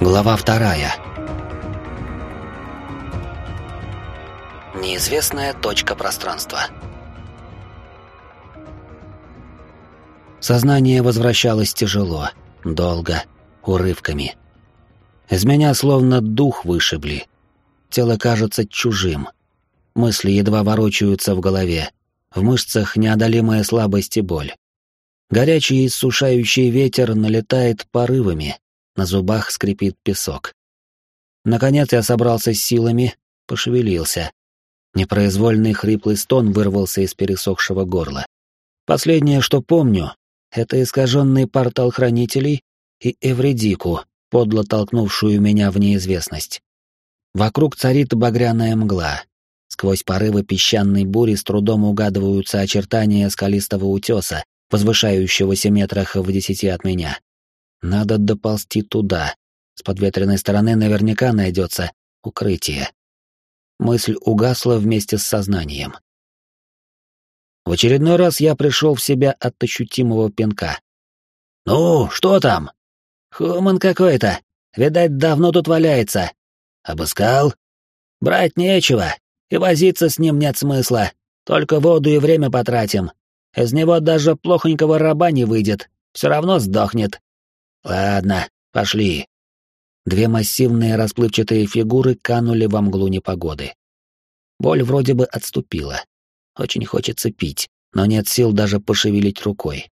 Глава вторая. Неизвестная точка пространства. Сознание возвращалось тяжело, долго, урывками. Из меня словно дух вышибли. Тело кажется чужим. Мысли едва ворочаются в голове. В мышцах неодолимая слабость и боль. Горячий иссушающий ветер налетает порывами, на зубах скрипит песок. Наконец я собрался с силами, пошевелился. Непроизвольный хриплый стон вырвался из пересохшего горла. Последнее, что помню, это искаженный портал хранителей и Эвредику, подло толкнувшую меня в неизвестность. Вокруг царит багряная мгла. Сквозь порывы песчаной бури с трудом угадываются очертания скалистого утеса, возвышающегося метрах в десяти от меня. Надо доползти туда. С подветренной стороны наверняка найдется укрытие. Мысль угасла вместе с сознанием. В очередной раз я пришел в себя от ощутимого пинка. «Ну, что там?» «Хуман какой-то. Видать, давно тут валяется». «Обыскал?» «Брать нечего, и возиться с ним нет смысла. Только воду и время потратим. Из него даже плохонького раба не выйдет, все равно сдохнет. Ладно, пошли. Две массивные расплывчатые фигуры канули во мглу непогоды. Боль вроде бы отступила. Очень хочется пить, но нет сил даже пошевелить рукой.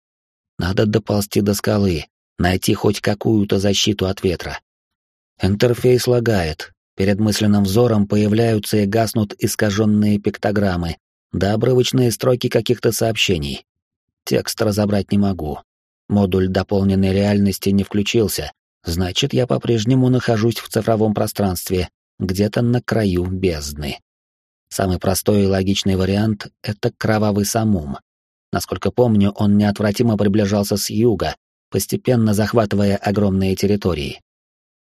Надо доползти до скалы, найти хоть какую-то защиту от ветра. Интерфейс лагает. Перед мысленным взором появляются и гаснут искаженные пиктограммы, да обрывочные строки каких-то сообщений. Текст разобрать не могу. Модуль дополненной реальности не включился, значит, я по-прежнему нахожусь в цифровом пространстве, где-то на краю бездны. Самый простой и логичный вариант — это кровавый самум. Насколько помню, он неотвратимо приближался с юга, постепенно захватывая огромные территории.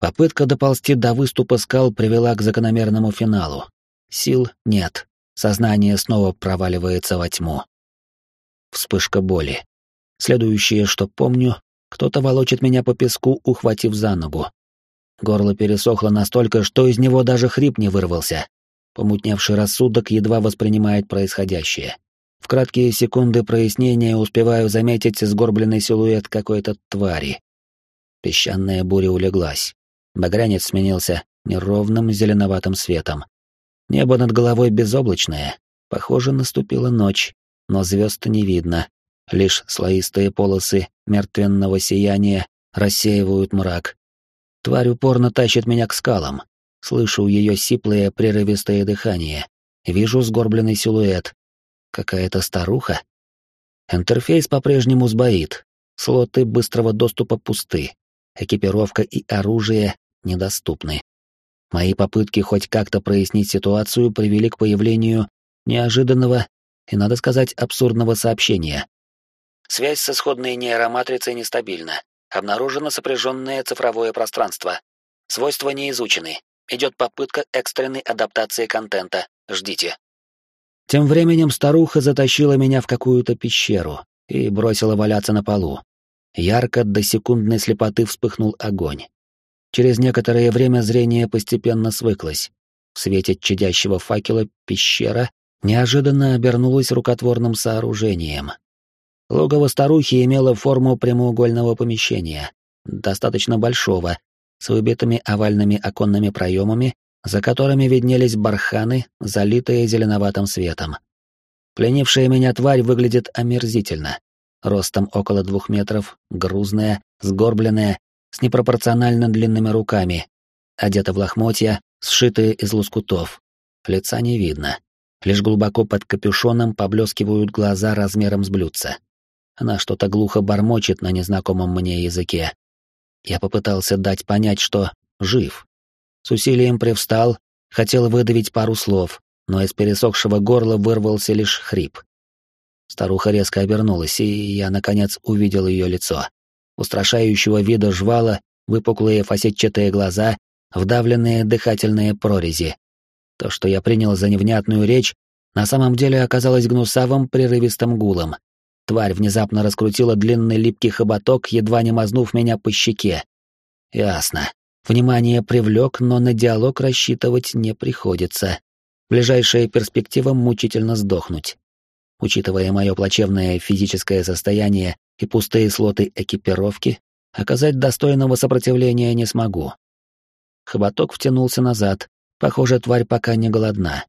Попытка доползти до выступа скал привела к закономерному финалу. Сил нет, сознание снова проваливается во тьму. Вспышка боли. Следующее, что помню, кто-то волочит меня по песку, ухватив за ногу. Горло пересохло настолько, что из него даже хрип не вырвался. Помутневший рассудок едва воспринимает происходящее. В краткие секунды прояснения успеваю заметить сгорбленный силуэт какой-то твари. Песчаная буря улеглась. Багрянец сменился неровным зеленоватым светом. Небо над головой безоблачное. Похоже, наступила ночь, но звезд не видно, Лишь слоистые полосы мертвенного сияния рассеивают мрак. Тварь упорно тащит меня к скалам. Слышу ее сиплое прерывистое дыхание. Вижу сгорбленный силуэт. Какая-то старуха? Интерфейс по-прежнему сбоит. Слоты быстрого доступа пусты. Экипировка и оружие недоступны. Мои попытки хоть как-то прояснить ситуацию привели к появлению неожиданного и, надо сказать, абсурдного сообщения. Связь с исходной нейроматрицей нестабильна. Обнаружено сопряженное цифровое пространство. Свойства не изучены. Идет попытка экстренной адаптации контента. Ждите. Тем временем старуха затащила меня в какую-то пещеру и бросила валяться на полу. Ярко до секундной слепоты вспыхнул огонь. Через некоторое время зрение постепенно свыклось. В свете чадящего факела пещера неожиданно обернулась рукотворным сооружением, Логово старухи имело форму прямоугольного помещения, достаточно большого, с выбитыми овальными оконными проемами, за которыми виднелись барханы, залитые зеленоватым светом. Пленившая меня тварь выглядит омерзительно. Ростом около двух метров, грузная, сгорбленная, с непропорционально длинными руками, одета в лохмотья, сшитые из лоскутов. Лица не видно. Лишь глубоко под капюшоном поблескивают глаза размером с блюдца. Она что-то глухо бормочет на незнакомом мне языке. Я попытался дать понять, что жив. С усилием привстал, хотел выдавить пару слов, но из пересохшего горла вырвался лишь хрип. Старуха резко обернулась, и я, наконец, увидел ее лицо. Устрашающего вида жвала, выпуклые фасетчатые глаза, вдавленные дыхательные прорези. То, что я принял за невнятную речь, на самом деле оказалось гнусавым прерывистым гулом, Тварь внезапно раскрутила длинный липкий хоботок, едва не мазнув меня по щеке. Ясно. Внимание привлек, но на диалог рассчитывать не приходится. Ближайшая перспектива мучительно сдохнуть. Учитывая мое плачевное физическое состояние и пустые слоты экипировки, оказать достойного сопротивления не смогу. Хоботок втянулся назад. Похоже, тварь пока не голодна.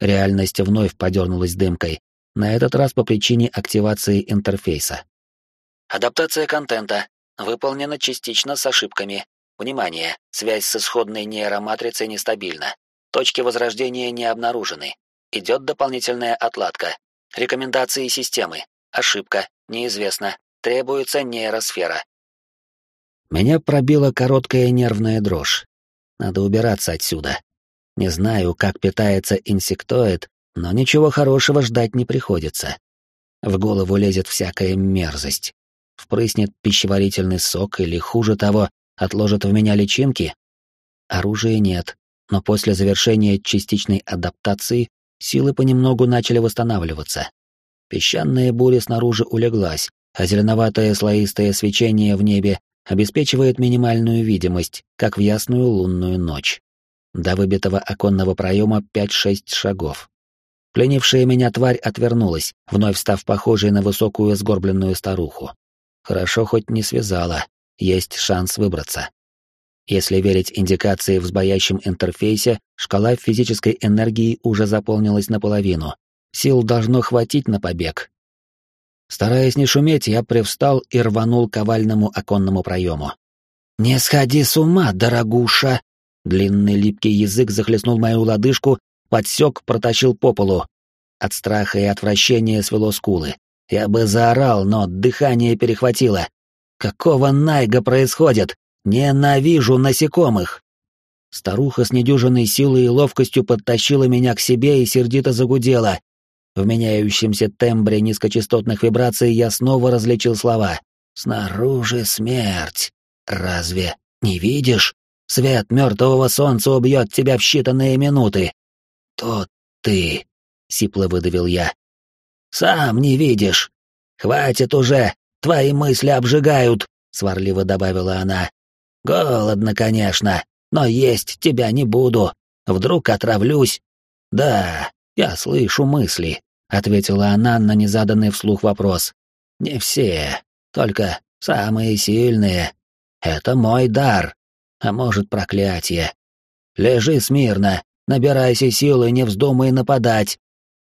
Реальность вновь подернулась дымкой, на этот раз по причине активации интерфейса. Адаптация контента выполнена частично с ошибками. Внимание, связь с исходной нейроматрицей нестабильна. Точки возрождения не обнаружены. Идет дополнительная отладка. Рекомендации системы. Ошибка. Неизвестно. Требуется нейросфера. Меня пробила короткая нервная дрожь. Надо убираться отсюда. Не знаю, как питается инсектоид, но ничего хорошего ждать не приходится. В голову лезет всякая мерзость. Впрыснет пищеварительный сок или, хуже того, отложит в меня личинки? Оружия нет, но после завершения частичной адаптации силы понемногу начали восстанавливаться. Песчаная буря снаружи улеглась, а зеленоватое слоистое свечение в небе обеспечивает минимальную видимость, как в ясную лунную ночь. До выбитого оконного проема 5-6 шагов. Пленившая меня тварь отвернулась, вновь став похожей на высокую сгорбленную старуху. Хорошо хоть не связала, есть шанс выбраться. Если верить индикации в сбоящем интерфейсе, шкала физической энергии уже заполнилась наполовину. Сил должно хватить на побег. Стараясь не шуметь, я привстал и рванул к овальному оконному проему. «Не сходи с ума, дорогуша!» Длинный липкий язык захлестнул мою лодыжку, подсек, протащил по полу. От страха и отвращения свело скулы. Я бы заорал, но дыхание перехватило. Какого найга происходит? Ненавижу насекомых! Старуха с недюжинной силой и ловкостью подтащила меня к себе и сердито загудела. В меняющемся тембре низкочастотных вибраций я снова различил слова. «Снаружи смерть. Разве не видишь? Свет мертвого солнца убьет тебя в считанные минуты. Тот ты, сипло выдавил я. Сам не видишь. Хватит уже, твои мысли обжигают, сварливо добавила она. Голодно, конечно, но есть тебя не буду. Вдруг отравлюсь. Да, я слышу мысли, ответила она на незаданный вслух вопрос. Не все, только самые сильные. Это мой дар а может, проклятие. Лежи смирно, набирайся силы, не вздумай нападать.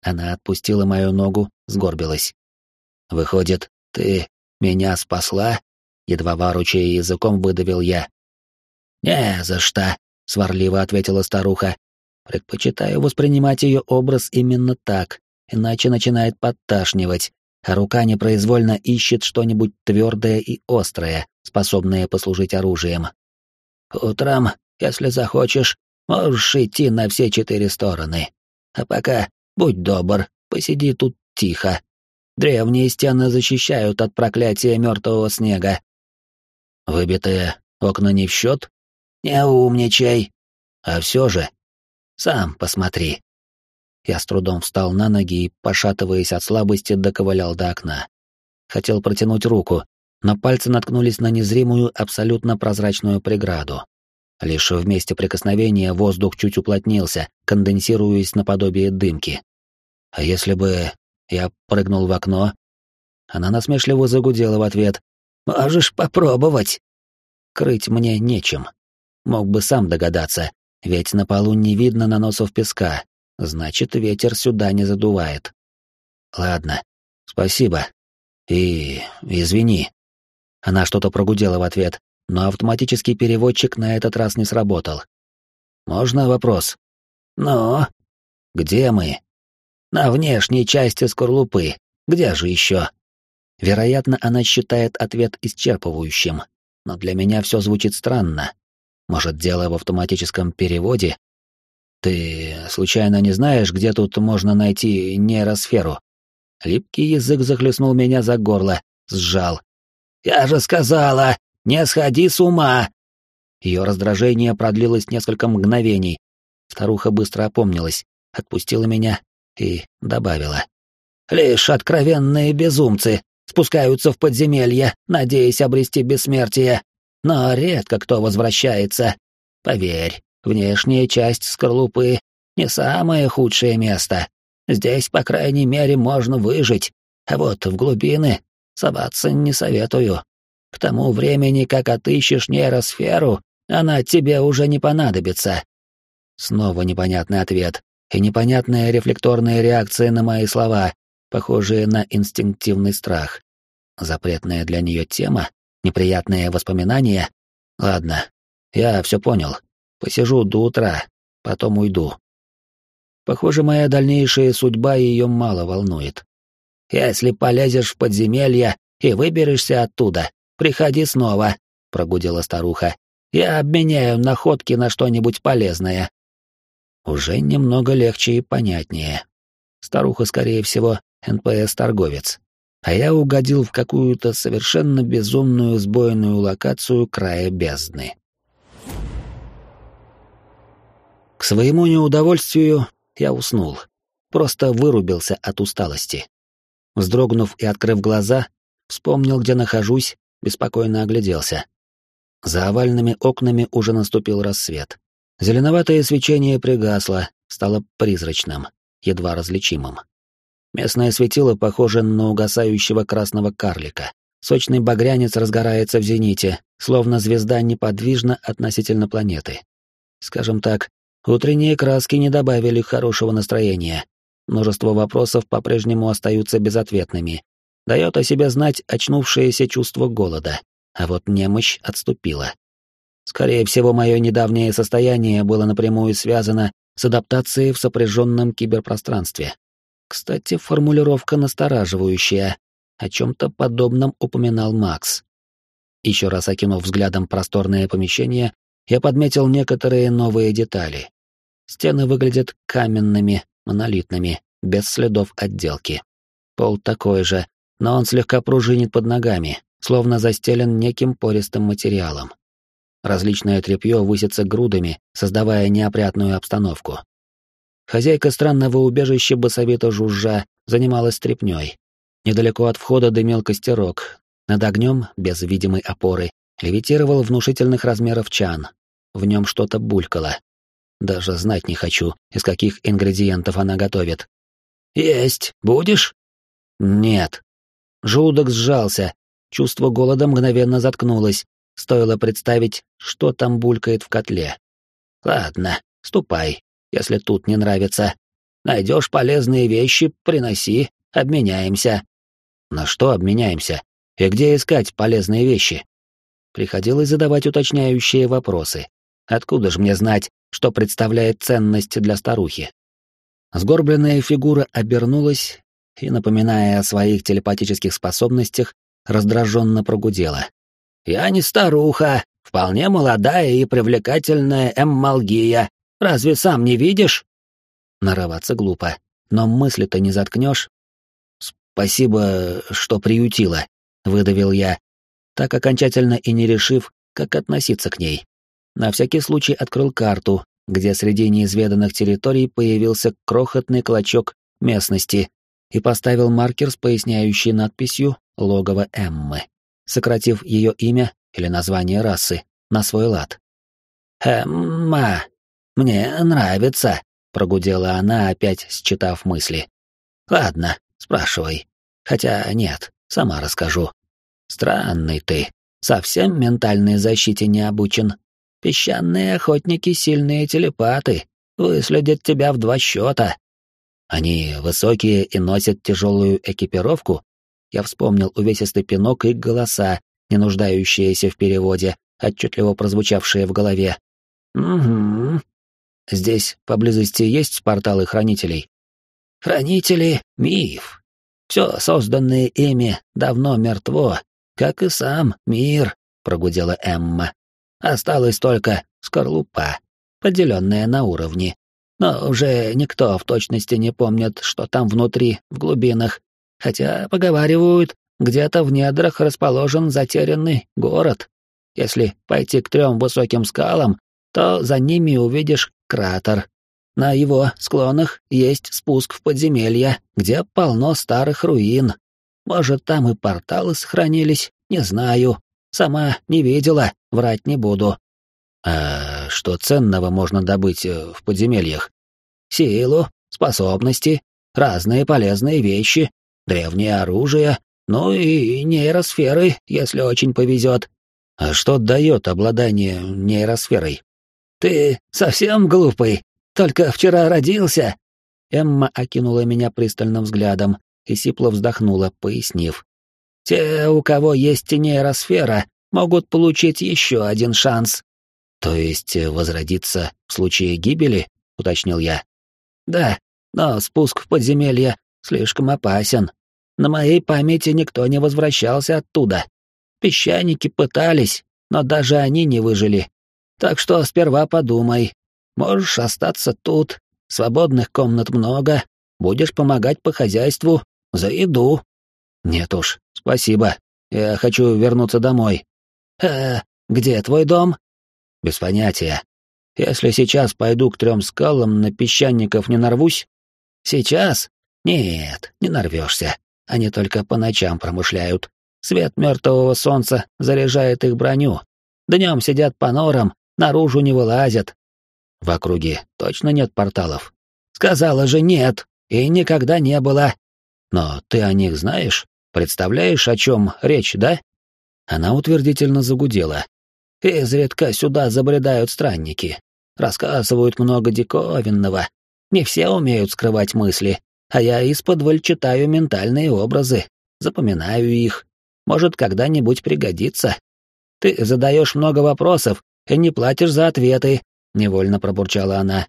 Она отпустила мою ногу, сгорбилась. Выходит, ты меня спасла? Едва воручая языком выдавил я. Не за что, сварливо ответила старуха. Предпочитаю воспринимать ее образ именно так, иначе начинает подташнивать, а рука непроизвольно ищет что-нибудь твердое и острое, способное послужить оружием. Утром, если захочешь, можешь идти на все четыре стороны. А пока, будь добр, посиди тут тихо. Древние стены защищают от проклятия мертвого снега. Выбитые окна не в счет? Не умничай. А все же, сам посмотри. Я с трудом встал на ноги и, пошатываясь от слабости, доковылял до окна. Хотел протянуть руку, но пальцы наткнулись на незримую, абсолютно прозрачную преграду. Лишь в месте прикосновения воздух чуть уплотнился, конденсируясь наподобие дымки. А если бы я прыгнул в окно? Она насмешливо загудела в ответ. «Можешь попробовать!» Крыть мне нечем. Мог бы сам догадаться, ведь на полу не видно наносов песка, значит, ветер сюда не задувает. Ладно, спасибо. И извини. Она что-то прогудела в ответ, но автоматический переводчик на этот раз не сработал. «Можно вопрос?» «Ну?» «Где мы?» «На внешней части скорлупы. Где же еще?» Вероятно, она считает ответ исчерпывающим, но для меня все звучит странно. Может, дело в автоматическом переводе? Ты случайно не знаешь, где тут можно найти нейросферу? Липкий язык захлестнул меня за горло, сжал. «Я же сказала, не сходи с ума!» Ее раздражение продлилось несколько мгновений. Старуха быстро опомнилась, отпустила меня и добавила. «Лишь откровенные безумцы спускаются в подземелье, надеясь обрести бессмертие. но редко кто возвращается. Поверь, внешняя часть скорлупы — не самое худшее место. Здесь, по крайней мере, можно выжить, а вот в глубины соваться не советую. К тому времени, как отыщешь нейросферу, она тебе уже не понадобится. Снова непонятный ответ и непонятная рефлекторная реакция на мои слова, похожие на инстинктивный страх. Запретная для нее тема, неприятные воспоминания. Ладно, я все понял. Посижу до утра, потом уйду. Похоже, моя дальнейшая судьба ее мало волнует. Если полезешь в подземелье и выберешься оттуда, приходи снова, прогудела старуха. Я обменяю находки на что-нибудь полезное. Уже немного легче и понятнее. Старуха, скорее всего, НПС-торговец. А я угодил в какую-то совершенно безумную сбойную локацию края бездны. К своему неудовольствию я уснул. Просто вырубился от усталости. Вздрогнув и открыв глаза, вспомнил, где нахожусь, беспокойно огляделся. За овальными окнами уже наступил рассвет. Зеленоватое свечение пригасло, стало призрачным, едва различимым. Местное светило похоже на угасающего красного карлика. Сочный багрянец разгорается в зените, словно звезда неподвижна относительно планеты. Скажем так, утренние краски не добавили хорошего настроения. Множество вопросов по-прежнему остаются безответными. Дает о себе знать очнувшееся чувство голода, а вот немощь отступила. Скорее всего, мое недавнее состояние было напрямую связано с адаптацией в сопряженном киберпространстве. Кстати, формулировка настораживающая. О чем-то подобном упоминал Макс. Еще раз окинув взглядом просторное помещение, я подметил некоторые новые детали. Стены выглядят каменными, монолитными, без следов отделки. Пол такой же, но он слегка пружинит под ногами, словно застелен неким пористым материалом. Различное тряпье высится грудами, создавая неопрятную обстановку. Хозяйка странного убежища басовито жужжа занималась тряпнёй. Недалеко от входа дымел костерок. Над огнем, без видимой опоры, левитировал внушительных размеров чан. В нем что-то булькало. Даже знать не хочу, из каких ингредиентов она готовит. «Есть будешь?» «Нет». Желудок сжался, чувство голода мгновенно заткнулось, стоило представить, что там булькает в котле. «Ладно, ступай, если тут не нравится. Найдешь полезные вещи, приноси, обменяемся». «На что обменяемся? И где искать полезные вещи?» Приходилось задавать уточняющие вопросы. Откуда же мне знать, что представляет ценность для старухи? Сгорбленная фигура обернулась и, напоминая о своих телепатических способностях, раздраженно прогудела. «Я не старуха, вполне молодая и привлекательная Эммалгия. Разве сам не видишь?» Нарываться глупо, но мысли-то не заткнешь. «Спасибо, что приютила», — выдавил я, так окончательно и не решив, как относиться к ней. На всякий случай открыл карту, где среди неизведанных территорий появился крохотный клочок местности и поставил маркер с поясняющей надписью «Логово Эммы», сократив ее имя или название расы на свой лад. «Эмма, мне нравится», — прогудела она, опять считав мысли. «Ладно, спрашивай. Хотя нет, сама расскажу. Странный ты, совсем ментальной защите не обучен. Песчаные охотники — сильные телепаты, выследят тебя в два счета. Они высокие и носят тяжелую экипировку. Я вспомнил увесистый пинок и голоса, не нуждающиеся в переводе, отчетливо прозвучавшие в голове. «Угу. Здесь поблизости есть порталы хранителей?» «Хранители — миф. Все созданное ими давно мертво, как и сам мир», — прогудела Эмма. Осталась только скорлупа, поделенная на уровни. Но уже никто в точности не помнит, что там внутри, в глубинах. Хотя, поговаривают, где-то в недрах расположен затерянный город. Если пойти к трем высоким скалам, то за ними увидишь кратер. На его склонах есть спуск в подземелье, где полно старых руин. Может, там и порталы сохранились, не знаю. Сама не видела, врать не буду. А что ценного можно добыть э, в подземельях? Силу, способности, разные полезные вещи, древнее оружие, ну и нейросферы, если очень повезет. А что дает обладание нейросферой? Ты совсем глупый, только вчера родился. Эмма окинула меня пристальным взглядом и сипло вздохнула, пояснив. Те, у кого есть нейросфера, могут получить еще один шанс. То есть возродиться в случае гибели, уточнил я. Да, но спуск в подземелье слишком опасен. На моей памяти никто не возвращался оттуда. Песчаники пытались, но даже они не выжили. Так что сперва подумай. Можешь остаться тут, свободных комнат много, будешь помогать по хозяйству, за еду. Нет уж, спасибо. Я хочу вернуться домой. Э, где твой дом? Без понятия. Если сейчас пойду к трем скалам, на песчаников не нарвусь? Сейчас? Нет, не нарвешься. Они только по ночам промышляют. Свет мертвого солнца заряжает их броню. Днем сидят по норам, наружу не вылазят. В округе точно нет порталов. Сказала же нет, и никогда не было. Но ты о них знаешь? Представляешь, о чем речь, да? Она утвердительно загудела. Изредка сюда забредают странники. Рассказывают много диковинного. Не все умеют скрывать мысли, а я из-под читаю ментальные образы, запоминаю их. Может, когда-нибудь пригодится. Ты задаешь много вопросов и не платишь за ответы, — невольно пробурчала она.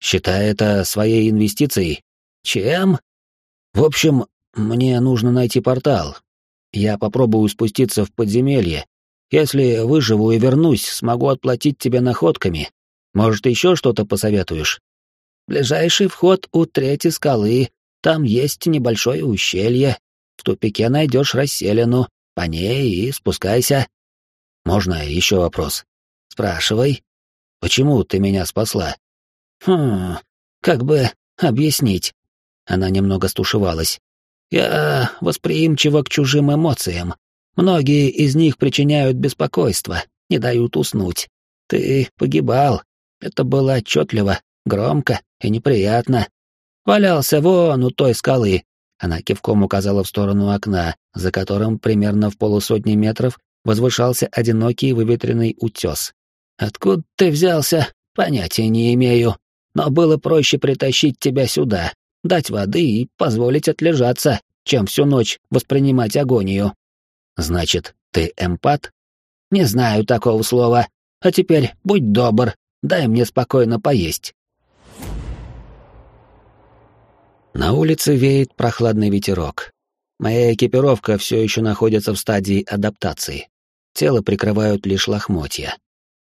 Считай это своей инвестицией. Чем? В общем, мне нужно найти портал. Я попробую спуститься в подземелье. Если выживу и вернусь, смогу отплатить тебе находками. Может, еще что-то посоветуешь? Ближайший вход у третьей скалы. Там есть небольшое ущелье. В тупике найдешь расселину. По ней и спускайся. Можно еще вопрос? Спрашивай. Почему ты меня спасла? Хм, как бы объяснить? Она немного стушевалась. Я восприимчива к чужим эмоциям. Многие из них причиняют беспокойство, не дают уснуть. Ты погибал. Это было отчетливо, громко и неприятно. Валялся вон у той скалы. Она кивком указала в сторону окна, за которым примерно в полусотни метров возвышался одинокий выветренный утес. Откуда ты взялся, понятия не имею. Но было проще притащить тебя сюда, дать воды и позволить отлежаться, чем всю ночь воспринимать агонию. Значит, ты эмпат? Не знаю такого слова. А теперь будь добр, дай мне спокойно поесть. На улице веет прохладный ветерок. Моя экипировка все еще находится в стадии адаптации. Тело прикрывают лишь лохмотья.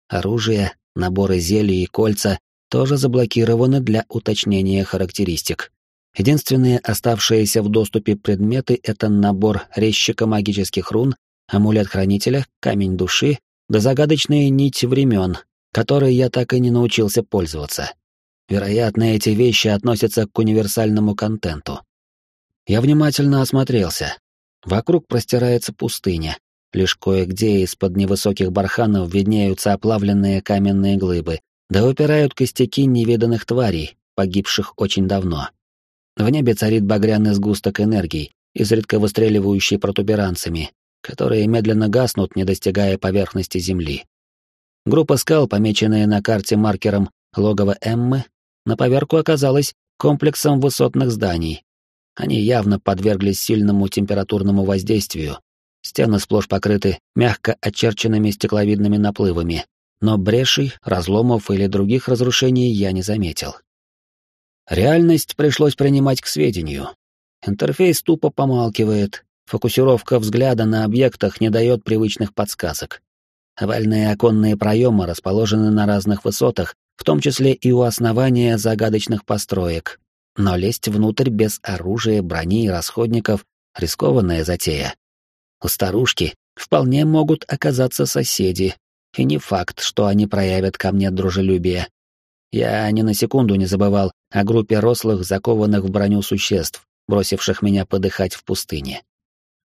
Оружие, наборы зелий и кольца тоже заблокированы для уточнения характеристик. Единственные оставшиеся в доступе предметы — это набор резчика магических рун, амулет хранителя, камень души да загадочная нить времен, которой я так и не научился пользоваться. Вероятно, эти вещи относятся к универсальному контенту. Я внимательно осмотрелся. Вокруг простирается пустыня. Лишь кое-где из-под невысоких барханов виднеются оплавленные каменные глыбы, да выпирают костяки невиданных тварей, погибших очень давно. В небе царит багряный сгусток энергии, изредка выстреливающий протуберанцами, которые медленно гаснут, не достигая поверхности Земли. Группа скал, помеченная на карте маркером логово Эммы, на поверку оказалась комплексом высотных зданий. Они явно подверглись сильному температурному воздействию. Стены сплошь покрыты мягко очерченными стекловидными наплывами, но брешей, разломов или других разрушений я не заметил. Реальность пришлось принимать к сведению. Интерфейс тупо помалкивает, фокусировка взгляда на объектах не дает привычных подсказок. Овальные оконные проемы расположены на разных высотах, в том числе и у основания загадочных построек. Но лезть внутрь без оружия, брони и расходников — рискованная затея. У старушки вполне могут оказаться соседи, и не факт, что они проявят ко мне дружелюбие. Я ни на секунду не забывал о группе рослых, закованных в броню существ, бросивших меня подыхать в пустыне.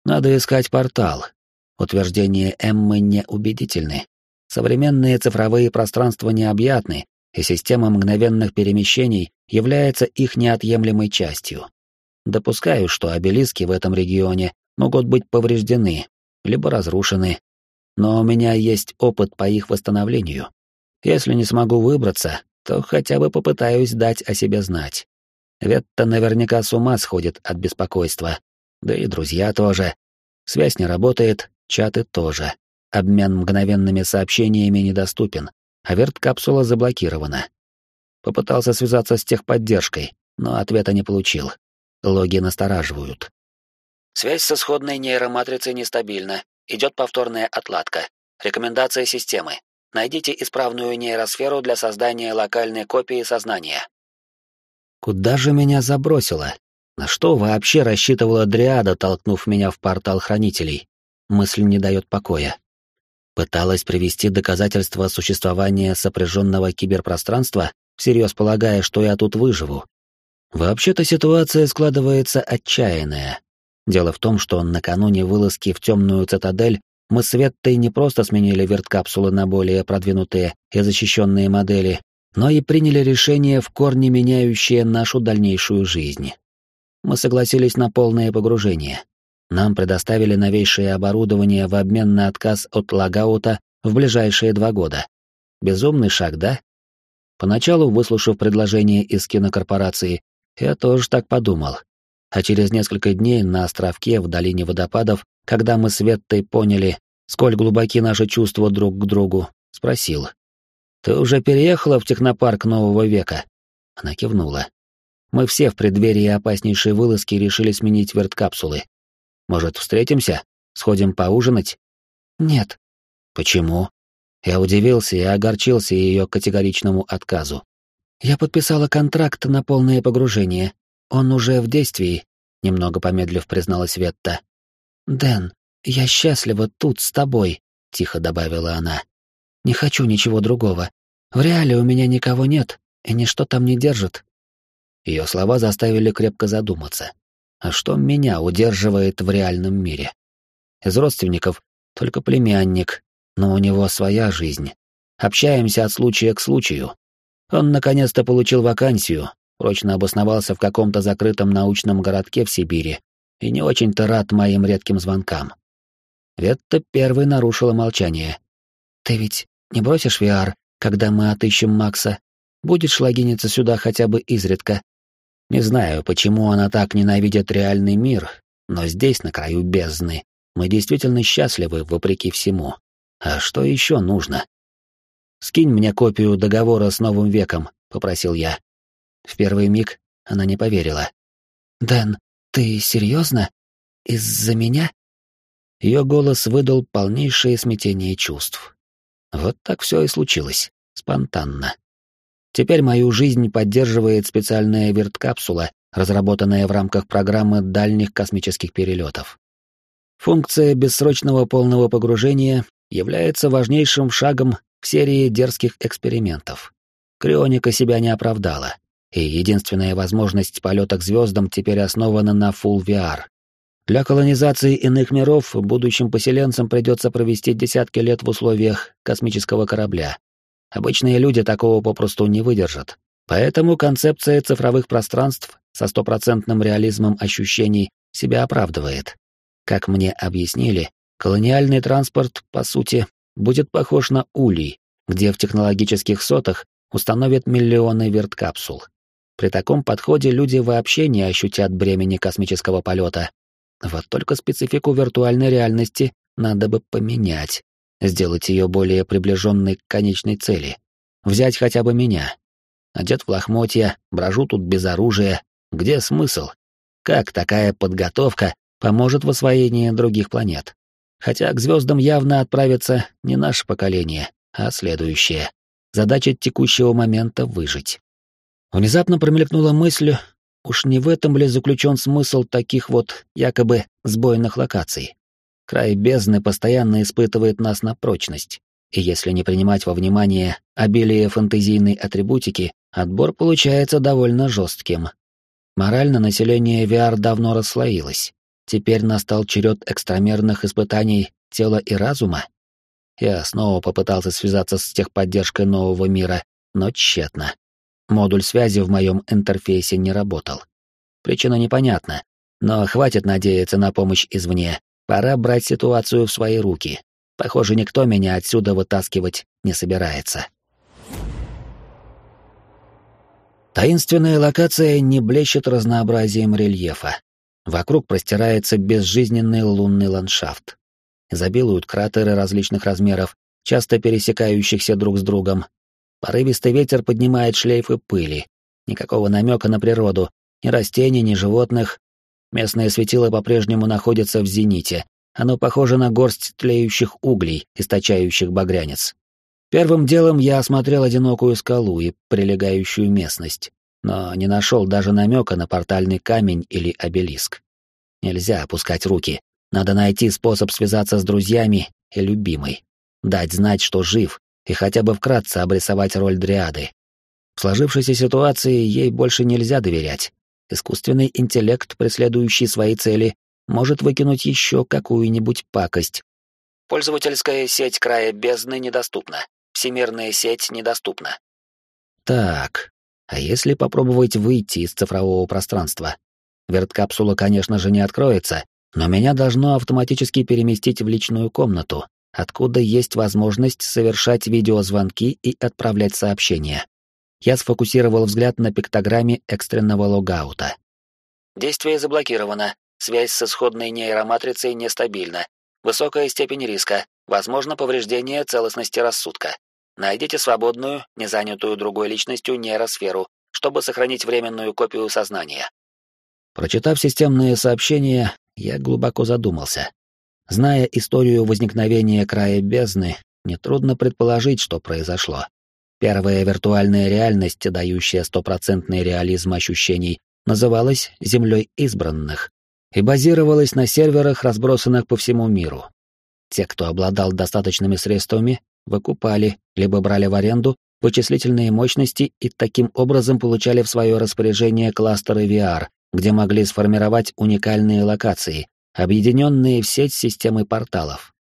Надо искать портал. Утверждения Эммы неубедительны. Современные цифровые пространства необъятны, и система мгновенных перемещений является их неотъемлемой частью. Допускаю, что обелиски в этом регионе могут быть повреждены, либо разрушены, но у меня есть опыт по их восстановлению. Если не смогу выбраться, то хотя бы попытаюсь дать о себе знать. Ветта наверняка с ума сходит от беспокойства. Да и друзья тоже. Связь не работает, чаты тоже. Обмен мгновенными сообщениями недоступен, а верткапсула заблокирована. Попытался связаться с техподдержкой, но ответа не получил. Логи настораживают. Связь с исходной нейроматрицей нестабильна. Идет повторная отладка. Рекомендация системы. Найдите исправную нейросферу для создания локальной копии сознания. Куда же меня забросило? На что вообще рассчитывала Дриада, толкнув меня в портал хранителей? Мысль не дает покоя. Пыталась привести доказательства существования сопряженного киберпространства, всерьез полагая, что я тут выживу. Вообще-то ситуация складывается отчаянная. Дело в том, что накануне вылазки в темную цитадель мы с Веттой не просто сменили верткапсулы на более продвинутые и защищенные модели, но и приняли решение в корне меняющее нашу дальнейшую жизнь. Мы согласились на полное погружение. Нам предоставили новейшее оборудование в обмен на отказ от лагаута в ближайшие два года. Безумный шаг, да? Поначалу, выслушав предложение из кинокорпорации, я тоже так подумал. А через несколько дней на островке в долине водопадов когда мы с Веттой поняли, сколь глубоки наши чувства друг к другу, спросил. «Ты уже переехала в технопарк нового века?» Она кивнула. Мы все в преддверии опаснейшей вылазки решили сменить верткапсулы. Может, встретимся? Сходим поужинать? Нет. Почему? Я удивился и огорчился ее категоричному отказу. Я подписала контракт на полное погружение. Он уже в действии, немного помедлив призналась Ветта. «Дэн, я счастлива тут с тобой», — тихо добавила она. «Не хочу ничего другого. В реале у меня никого нет, и ничто там не держит». Ее слова заставили крепко задуматься. А что меня удерживает в реальном мире? Из родственников только племянник, но у него своя жизнь. Общаемся от случая к случаю. Он наконец-то получил вакансию, прочно обосновался в каком-то закрытом научном городке в Сибири и не очень-то рад моим редким звонкам. Ветта первой нарушила молчание. «Ты ведь не бросишь VR, когда мы отыщем Макса? Будешь логиниться сюда хотя бы изредка?» Не знаю, почему она так ненавидит реальный мир, но здесь, на краю бездны, мы действительно счастливы вопреки всему. А что еще нужно? «Скинь мне копию договора с новым веком», — попросил я. В первый миг она не поверила. «Дэн, «Ты серьезно? Из-за меня?» Ее голос выдал полнейшее смятение чувств. Вот так все и случилось, спонтанно. Теперь мою жизнь поддерживает специальная верткапсула, разработанная в рамках программы дальних космических перелетов. Функция бессрочного полного погружения является важнейшим шагом в серии дерзких экспериментов. Крионика себя не оправдала и единственная возможность полета к звездам теперь основана на Full VR. Для колонизации иных миров будущим поселенцам придется провести десятки лет в условиях космического корабля. Обычные люди такого попросту не выдержат. Поэтому концепция цифровых пространств со стопроцентным реализмом ощущений себя оправдывает. Как мне объяснили, колониальный транспорт, по сути, будет похож на улей, где в технологических сотах установят миллионы верткапсул. При таком подходе люди вообще не ощутят бремени космического полета. Вот только специфику виртуальной реальности надо бы поменять, сделать ее более приближенной к конечной цели. Взять хотя бы меня. Одет в лохмотья, брожу тут без оружия. Где смысл? Как такая подготовка поможет в освоении других планет? Хотя к звездам явно отправится не наше поколение, а следующее. Задача текущего момента — выжить. Внезапно промелькнула мысль, уж не в этом ли заключен смысл таких вот якобы сбойных локаций. Край бездны постоянно испытывает нас на прочность, и если не принимать во внимание обилие фэнтезийной атрибутики, отбор получается довольно жестким. Морально население VR давно расслоилось. Теперь настал черед экстрамерных испытаний тела и разума? Я снова попытался связаться с техподдержкой нового мира, но тщетно. Модуль связи в моем интерфейсе не работал. Причина непонятна, но хватит надеяться на помощь извне. Пора брать ситуацию в свои руки. Похоже, никто меня отсюда вытаскивать не собирается. Таинственная локация не блещет разнообразием рельефа. Вокруг простирается безжизненный лунный ландшафт. Изобилуют кратеры различных размеров, часто пересекающихся друг с другом. Порывистый ветер поднимает шлейфы пыли. Никакого намека на природу, ни растений, ни животных. Местное светило по-прежнему находится в зените. Оно похоже на горсть тлеющих углей, источающих багрянец. Первым делом я осмотрел одинокую скалу и прилегающую местность, но не нашел даже намека на портальный камень или обелиск. Нельзя опускать руки. Надо найти способ связаться с друзьями и любимой. Дать знать, что жив, и хотя бы вкратце обрисовать роль дриады. В сложившейся ситуации ей больше нельзя доверять. Искусственный интеллект, преследующий свои цели, может выкинуть еще какую-нибудь пакость. Пользовательская сеть края бездны недоступна. Всемирная сеть недоступна. Так, а если попробовать выйти из цифрового пространства? Верткапсула, конечно же, не откроется, но меня должно автоматически переместить в личную комнату, откуда есть возможность совершать видеозвонки и отправлять сообщения. Я сфокусировал взгляд на пиктограмме экстренного логаута. Действие заблокировано. Связь с исходной нейроматрицей нестабильна. Высокая степень риска. Возможно повреждение целостности рассудка. Найдите свободную, не занятую другой личностью нейросферу, чтобы сохранить временную копию сознания. Прочитав системные сообщения, я глубоко задумался. Зная историю возникновения края бездны, нетрудно предположить, что произошло. Первая виртуальная реальность, дающая стопроцентный реализм ощущений, называлась «Землей избранных» и базировалась на серверах, разбросанных по всему миру. Те, кто обладал достаточными средствами, выкупали, либо брали в аренду вычислительные мощности и таким образом получали в свое распоряжение кластеры VR, где могли сформировать уникальные локации, объединенные в сеть системы порталов.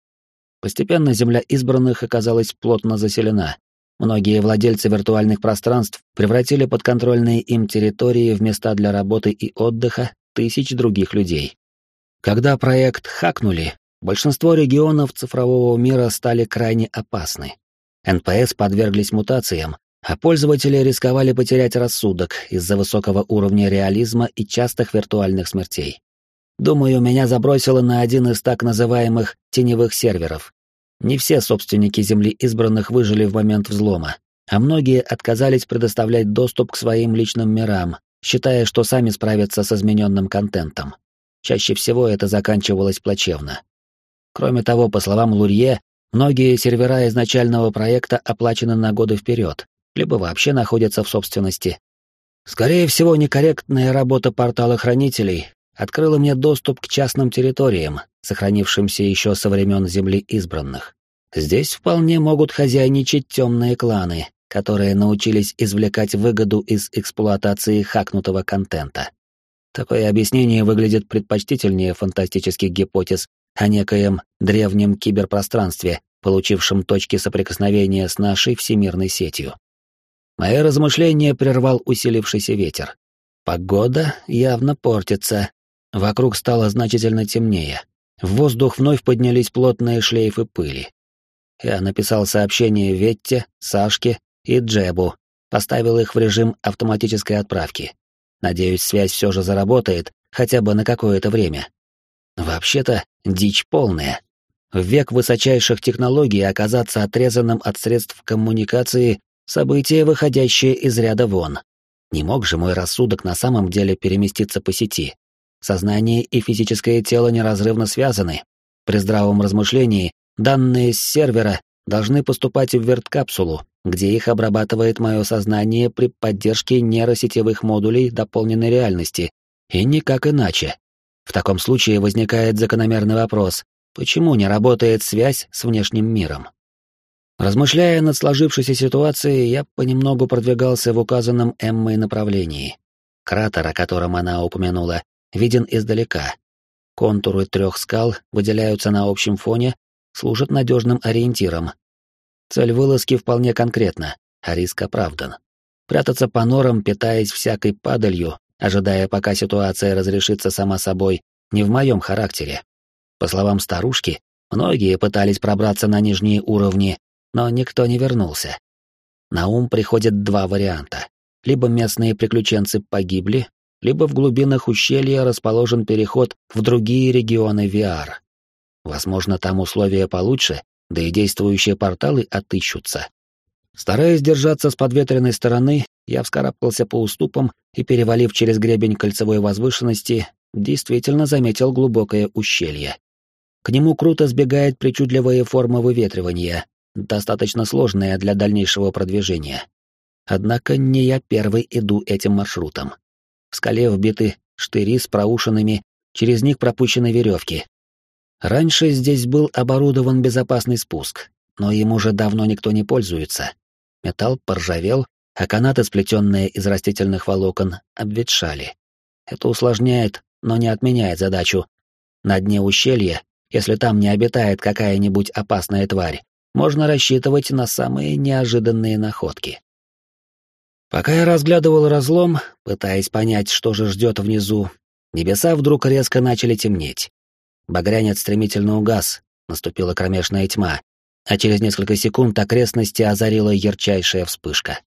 Постепенно Земля избранных оказалась плотно заселена. Многие владельцы виртуальных пространств превратили подконтрольные им территории в места для работы и отдыха тысяч других людей. Когда проект хакнули, Большинство регионов цифрового мира стали крайне опасны. НПС подверглись мутациям, а пользователи рисковали потерять рассудок из-за высокого уровня реализма и частых виртуальных смертей. Думаю, меня забросило на один из так называемых теневых серверов. Не все собственники Земли избранных выжили в момент взлома, а многие отказались предоставлять доступ к своим личным мирам, считая, что сами справятся с измененным контентом. Чаще всего это заканчивалось плачевно. Кроме того, по словам Лурье, многие сервера изначального проекта оплачены на годы вперед, либо вообще находятся в собственности. Скорее всего, некорректная работа портала хранителей открыла мне доступ к частным территориям, сохранившимся еще со времен Земли избранных. Здесь вполне могут хозяйничать темные кланы, которые научились извлекать выгоду из эксплуатации хакнутого контента. Такое объяснение выглядит предпочтительнее фантастических гипотез о некоем древнем киберпространстве, получившем точки соприкосновения с нашей всемирной сетью. Мои размышления прервал усилившийся ветер. Погода явно портится. Вокруг стало значительно темнее. В воздух вновь поднялись плотные шлейфы пыли. Я написал сообщение Ветте, Сашке и Джебу, поставил их в режим автоматической отправки. Надеюсь, связь все же заработает, хотя бы на какое-то время. Вообще-то, дичь полная. В век высочайших технологий оказаться отрезанным от средств коммуникации — событие, выходящее из ряда вон. Не мог же мой рассудок на самом деле переместиться по сети. Сознание и физическое тело неразрывно связаны. При здравом размышлении данные с сервера должны поступать в верткапсулу, где их обрабатывает мое сознание при поддержке нейросетевых модулей дополненной реальности, и никак иначе. В таком случае возникает закономерный вопрос, почему не работает связь с внешним миром? Размышляя над сложившейся ситуацией, я понемногу продвигался в указанном Эммой направлении. Кратер, о котором она упомянула, виден издалека. Контуры трех скал выделяются на общем фоне, служит надежным ориентиром. Цель вылазки вполне конкретна, а риск оправдан. Прятаться по норам, питаясь всякой падалью, ожидая, пока ситуация разрешится сама собой, не в моем характере. По словам старушки, многие пытались пробраться на нижние уровни, но никто не вернулся. На ум приходят два варианта. Либо местные приключенцы погибли, либо в глубинах ущелья расположен переход в другие регионы VR. Возможно, там условия получше, да и действующие порталы отыщутся. Стараясь держаться с подветренной стороны, я вскарабкался по уступам и, перевалив через гребень кольцевой возвышенности, действительно заметил глубокое ущелье. К нему круто сбегает причудливая форма выветривания, достаточно сложная для дальнейшего продвижения. Однако не я первый иду этим маршрутом. В скале вбиты штыри с проушинами, через них пропущены веревки. Раньше здесь был оборудован безопасный спуск, но им уже давно никто не пользуется. Металл поржавел, а канаты, сплетенные из растительных волокон, обветшали. Это усложняет, но не отменяет задачу. На дне ущелья, если там не обитает какая-нибудь опасная тварь, можно рассчитывать на самые неожиданные находки. Пока я разглядывал разлом, пытаясь понять, что же ждет внизу, небеса вдруг резко начали темнеть. Багрянец стремительно угас, наступила кромешная тьма, а через несколько секунд окрестности озарила ярчайшая вспышка.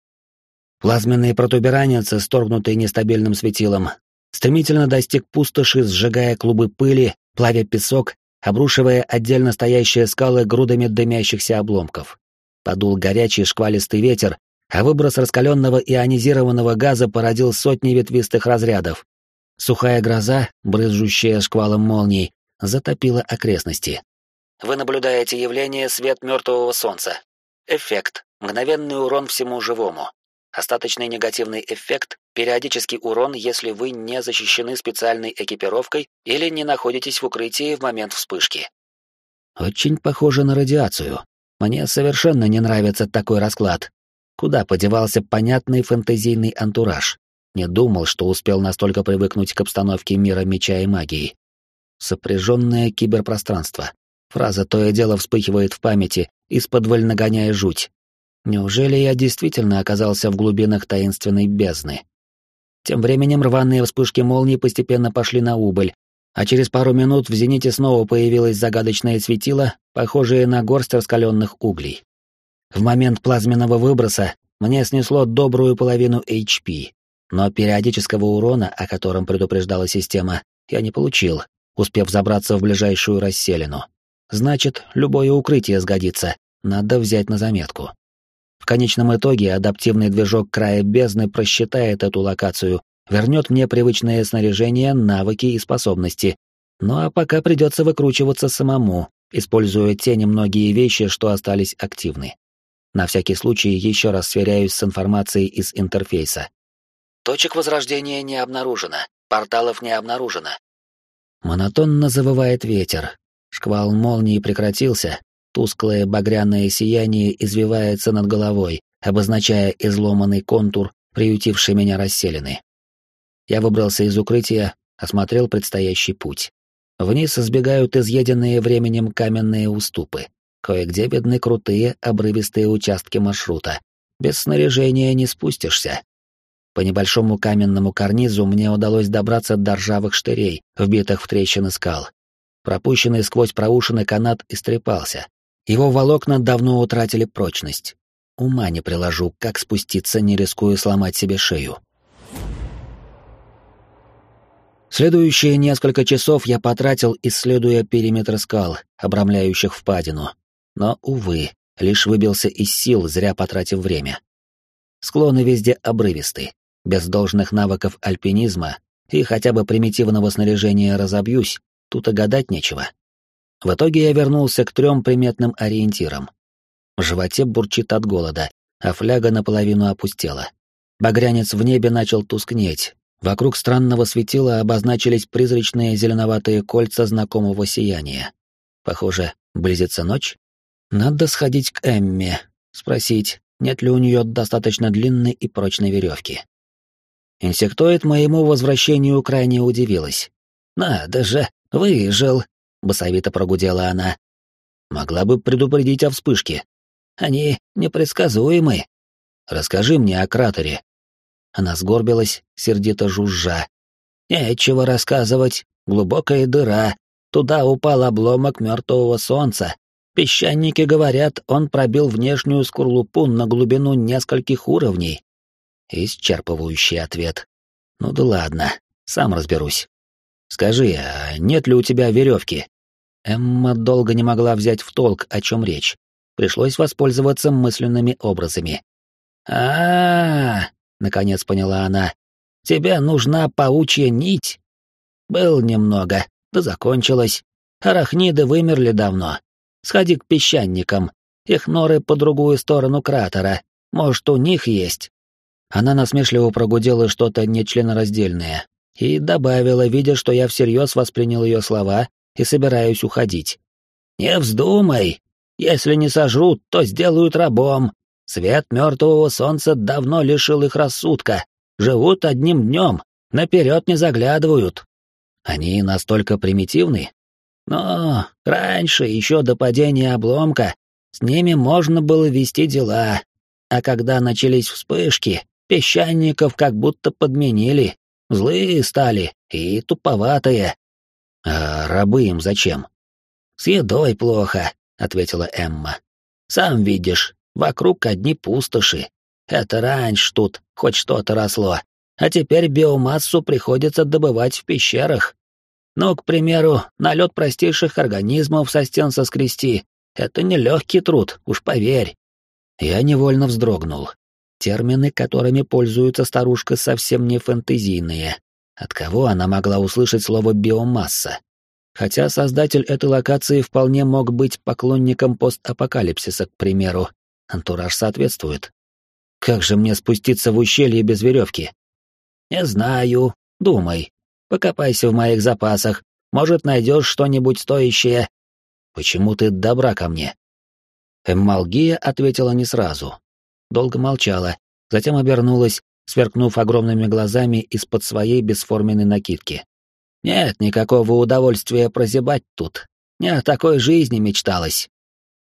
Плазменный протуберанец, исторгнутый нестабильным светилом, стремительно достиг пустоши, сжигая клубы пыли, плавя песок, обрушивая отдельно стоящие скалы грудами дымящихся обломков. Подул горячий шквалистый ветер, а выброс раскаленного ионизированного газа породил сотни ветвистых разрядов. Сухая гроза, брызжущая шквалом молний, затопила окрестности. Вы наблюдаете явление свет мертвого солнца. Эффект. Мгновенный урон всему живому. Остаточный негативный эффект – периодический урон, если вы не защищены специальной экипировкой или не находитесь в укрытии в момент вспышки. Очень похоже на радиацию. Мне совершенно не нравится такой расклад. Куда подевался понятный фэнтезийный антураж? Не думал, что успел настолько привыкнуть к обстановке мира меча и магии. Сопряженное киберпространство. Фраза то и дело вспыхивает в памяти, из-под нагоняя жуть. Неужели я действительно оказался в глубинах таинственной бездны? Тем временем рваные вспышки молний постепенно пошли на убыль, а через пару минут в зените снова появилось загадочное светило, похожее на горсть раскаленных углей. В момент плазменного выброса мне снесло добрую половину HP, но периодического урона, о котором предупреждала система, я не получил, успев забраться в ближайшую расселину. Значит, любое укрытие сгодится, надо взять на заметку. В конечном итоге адаптивный движок края бездны просчитает эту локацию, вернет мне привычное снаряжение, навыки и способности. Ну а пока придется выкручиваться самому, используя те немногие вещи, что остались активны. На всякий случай еще раз сверяюсь с информацией из интерфейса. Точек возрождения не обнаружено, порталов не обнаружено. Монотонно завывает ветер. Шквал молнии прекратился, Тусклое багряное сияние извивается над головой, обозначая изломанный контур, приютивший меня расселены. Я выбрался из укрытия, осмотрел предстоящий путь. Вниз сбегают изъеденные временем каменные уступы. Кое-где видны крутые, обрывистые участки маршрута. Без снаряжения не спустишься. По небольшому каменному карнизу мне удалось добраться до ржавых штырей, вбитых в трещины скал. Пропущенный сквозь проушины канат истрепался, его волокна давно утратили прочность. Ума не приложу, как спуститься, не рискуя сломать себе шею. Следующие несколько часов я потратил, исследуя периметр скал, обрамляющих впадину. Но, увы, лишь выбился из сил, зря потратив время. Склоны везде обрывисты. Без должных навыков альпинизма и хотя бы примитивного снаряжения разобьюсь, тут и гадать нечего. В итоге я вернулся к трем приметным ориентирам. В животе бурчит от голода, а фляга наполовину опустела. Багрянец в небе начал тускнеть. Вокруг странного светила обозначились призрачные зеленоватые кольца знакомого сияния. Похоже, близится ночь. Надо сходить к Эмме, спросить, нет ли у нее достаточно длинной и прочной веревки. Инсектоид моему возвращению крайне удивилась. «Надо же, выжил!» — басовито прогудела она. Могла бы предупредить о вспышке. Они непредсказуемы. Расскажи мне о кратере. Она сгорбилась, сердито жужжа. Нечего рассказывать. Глубокая дыра. Туда упал обломок мертвого солнца. Песчаники говорят, он пробил внешнюю скорлупу на глубину нескольких уровней. Исчерпывающий ответ. Ну да ладно, сам разберусь. Скажи, а нет ли у тебя веревки? Эмма долго не могла взять в толк, о чем речь. Пришлось воспользоваться мысленными образами. а, наконец поняла она. «Тебе нужна паучья нить?» «Был немного, да закончилось. Арахниды вымерли давно. Сходи к песчаникам. Их норы по другую сторону кратера. Может, у них есть?» Она насмешливо прогудела что-то нечленораздельное и добавила, видя, что я всерьез воспринял ее слова и собираюсь уходить. «Не вздумай! Если не сожрут, то сделают рабом. Свет мертвого солнца давно лишил их рассудка. Живут одним днем, наперед не заглядывают. Они настолько примитивны? Но раньше, еще до падения обломка, с ними можно было вести дела. А когда начались вспышки, песчаников как будто подменили. Злые стали и туповатые. А рабы им зачем? С едой плохо, ответила Эмма. Сам видишь, вокруг одни пустоши. Это раньше тут хоть что-то росло, а теперь биомассу приходится добывать в пещерах. Ну, к примеру, налет простейших организмов со стен соскрести — это не легкий труд, уж поверь. Я невольно вздрогнул. Термины, которыми пользуется старушка, совсем не фэнтезийные. От кого она могла услышать слово «биомасса»? Хотя создатель этой локации вполне мог быть поклонником постапокалипсиса, к примеру. Антураж соответствует. Как же мне спуститься в ущелье без веревки? Не знаю. Думай. Покопайся в моих запасах. Может, найдешь что-нибудь стоящее. Почему ты добра ко мне? Эммалгия ответила не сразу. Долго молчала, затем обернулась, сверкнув огромными глазами из-под своей бесформенной накидки. Нет никакого удовольствия прозябать тут. Не о такой жизни мечталось.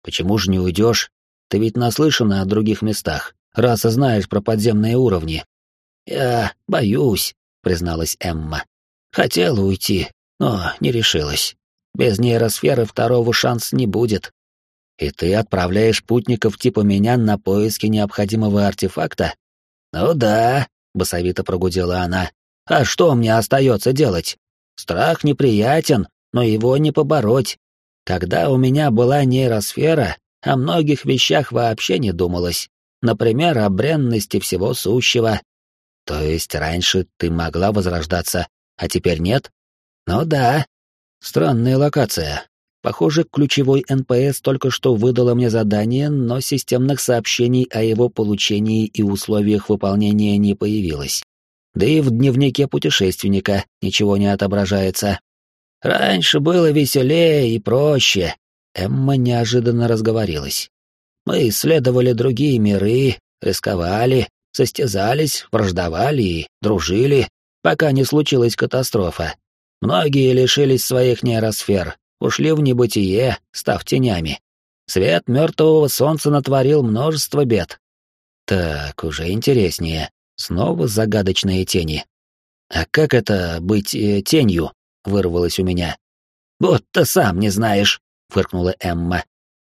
Почему же не уйдешь? Ты ведь наслышана о других местах, раз и знаешь про подземные уровни. Я боюсь, призналась Эмма. Хотела уйти, но не решилась. Без нейросферы второго шанса не будет. И ты отправляешь путников типа меня на поиски необходимого артефакта? Ну да, басовито прогудела она. А что мне остается делать? Страх неприятен, но его не побороть. Когда у меня была нейросфера, о многих вещах вообще не думалось. Например, о бренности всего сущего. То есть раньше ты могла возрождаться, а теперь нет? Ну да. Странная локация. Похоже, ключевой НПС только что выдала мне задание, но системных сообщений о его получении и условиях выполнения не появилось. Да и в дневнике путешественника ничего не отображается. Раньше было веселее и проще. Эмма неожиданно разговорилась. Мы исследовали другие миры, рисковали, состязались, враждовали и дружили, пока не случилась катастрофа. Многие лишились своих нейросфер, ушли в небытие, став тенями. Свет мертвого солнца натворил множество бед. Так, уже интереснее. Снова загадочные тени. А как это быть э, тенью? Вырвалось у меня. Будто сам не знаешь, фыркнула Эмма.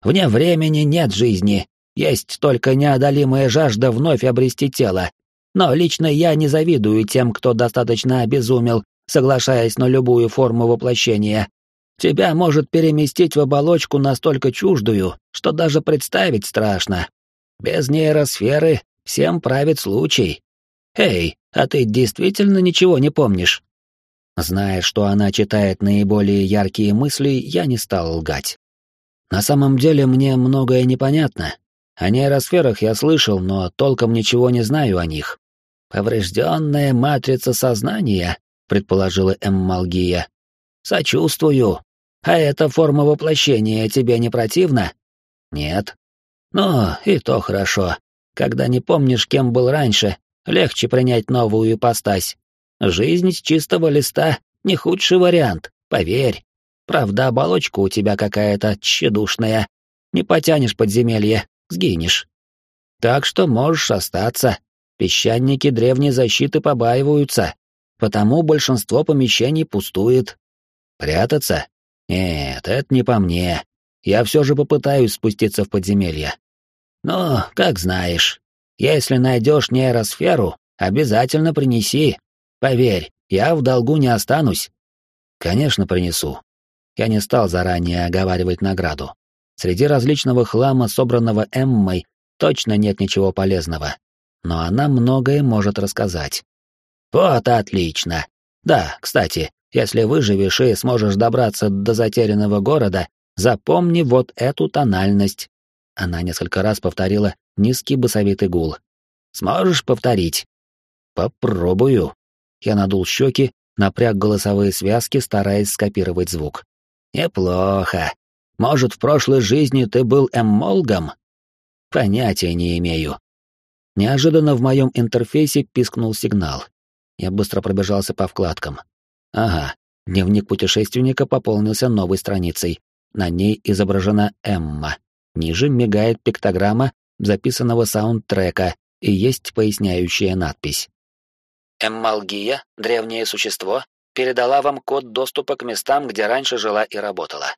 Вне времени нет жизни, есть только неодолимая жажда вновь обрести тело. Но лично я не завидую тем, кто достаточно обезумел, соглашаясь на любую форму воплощения. Тебя может переместить в оболочку настолько чуждую, что даже представить страшно. Без нейросферы всем правит случай. «Эй, а ты действительно ничего не помнишь?» Зная, что она читает наиболее яркие мысли, я не стал лгать. На самом деле мне многое непонятно. О нейросферах я слышал, но толком ничего не знаю о них. «Поврежденная матрица сознания», — предположила Эммалгия. «Сочувствую. А эта форма воплощения тебе не противна?» «Нет». «Ну, и то хорошо. Когда не помнишь, кем был раньше, легче принять новую ипостась. Жизнь с чистого листа — не худший вариант, поверь. Правда, оболочка у тебя какая-то тщедушная. Не потянешь подземелье, сгинешь. Так что можешь остаться. Песчаники древней защиты побаиваются, потому большинство помещений пустует. Прятаться? Нет, это не по мне. Я все же попытаюсь спуститься в подземелье. Ну, как знаешь. Если найдешь нейросферу, обязательно принеси. Поверь, я в долгу не останусь. Конечно, принесу. Я не стал заранее оговаривать награду. Среди различного хлама, собранного Эммой, точно нет ничего полезного. Но она многое может рассказать. Вот отлично. Да, кстати, если выживешь и сможешь добраться до затерянного города, запомни вот эту тональность. Она несколько раз повторила низкий басовитый гул. Сможешь повторить? Попробую. Я надул щеки, напряг голосовые связки, стараясь скопировать звук. Неплохо. Может, в прошлой жизни ты был эммолгом? Понятия не имею. Неожиданно в моем интерфейсе пискнул сигнал. Я быстро пробежался по вкладкам. Ага, дневник путешественника пополнился новой страницей. На ней изображена Эмма. Ниже мигает пиктограмма записанного саундтрека и есть поясняющая надпись. Эммалгия, древнее существо, передала вам код доступа к местам, где раньше жила и работала.